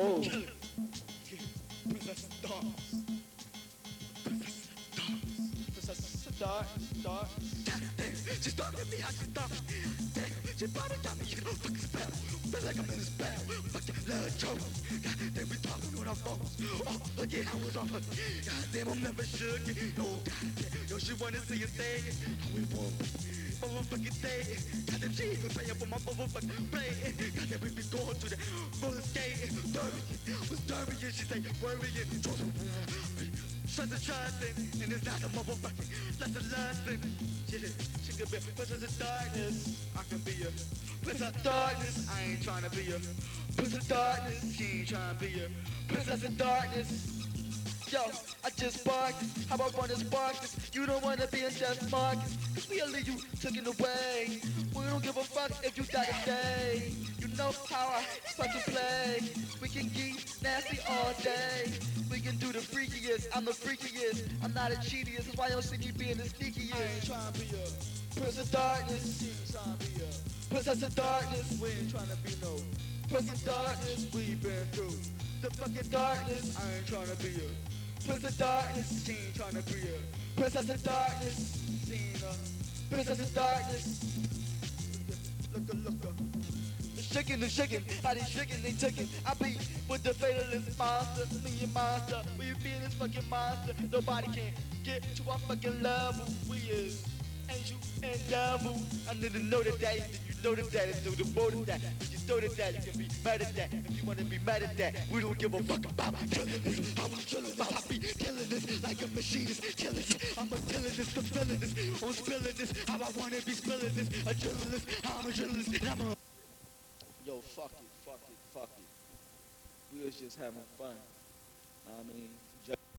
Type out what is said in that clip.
Oh. Princess Darkness. Princess Darkness. Princess Dark, Dark. She started me how she started. Damn, she probably got me in a fucking spell. Feel like I'm in a spell. Fucking love choke. God damn, we talking on our phones. Oh, again, I was off her. God damn, I'm never shook. No, God damn. Yo, she wanna see us stay. How we want motherfucking day. God damn, she even paying for my motherfucking play. God damn, we be going was Derby, and she say, worrying. Trust the trusting, and it's not a motherfucking lesson lesson. Yeah, she could be a princess of darkness. I can be a princess of darkness. I ain't trying to be a princess of darkness. She ain't trying to be a princess of darkness. Yo, I just barked. How about run this Marcus? You don't wanna be in Jeff Marcus. Cause we'll leave you taken away. We don't give a fuck if you die today. Know how I fucking play. We can geek nasty all day. We can do the freakiest. I'm the freakiest. I'm not a cheatiest. That's why you don't see me being the sneakiest. I ain't trying to be a prince of darkness. She ain't trying to be a princess of darkness. We ain't trying to be no prince of darkness. We been through the fucking darkness. I ain't trying to be a Prince of Darkness, she ain't tryna be a Princess of Darkness, she ain't a Princess of Darkness. Look, look, look, shaking, the shaking, they shaking, they taking. I be with the fatalist monster, me and monster. We be this fucking monster. Nobody can get to our fucking level. We is angel and devil. I need to know that that, you know that that is the more than that. If you know that that, you can be mad at that. If you wanna be mad at that, we don't give a fuck about killing this. I'm killing this, I be killing this like a machinist. Killing this, I'm a killing this, I'm feeling this. I'm spilling this, how I wanna be spilling this. A journalist, I'm a journalist, and I'm a. Yo, fuck it, fuck it, fuck it. We was just having fun. I mean,